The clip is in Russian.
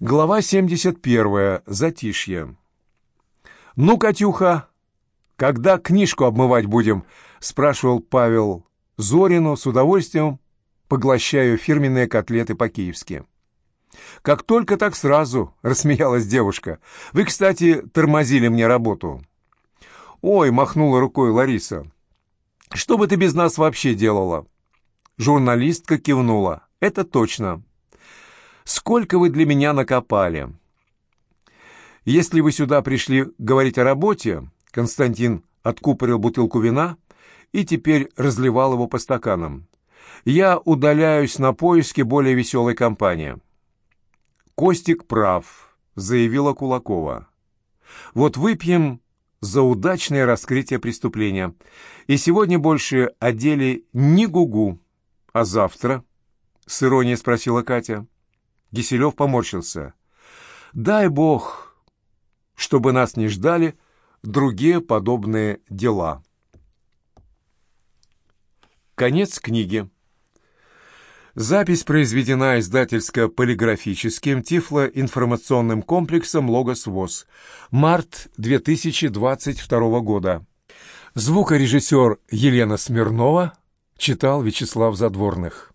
Глава 71. Затишье. «Ну, Катюха, когда книжку обмывать будем?» — спрашивал Павел Зорину с удовольствием, поглощая фирменные котлеты по-киевски. «Как только, так сразу», — рассмеялась девушка. «Вы, кстати, тормозили мне работу». «Ой», — махнула рукой Лариса, — «что бы ты без нас вообще делала?» Журналистка кивнула. «Это точно. Сколько вы для меня накопали? Если вы сюда пришли говорить о работе, Константин откупорил бутылку вина и теперь разливал его по стаканам. Я удаляюсь на поиски более веселой компании. Костик прав, заявила Кулакова. Вот выпьем за удачное раскрытие преступления. И сегодня больше о деле ни гугу. А завтра? С иронией спросила Катя. Киселев поморщился. «Дай бог, чтобы нас не ждали другие подобные дела». Конец книги. Запись произведена издательско-полиграфическим тифлоинформационным комплексом «Логос ВОЗ». Март 2022 года. Звукорежиссер Елена Смирнова читал Вячеслав Задворных.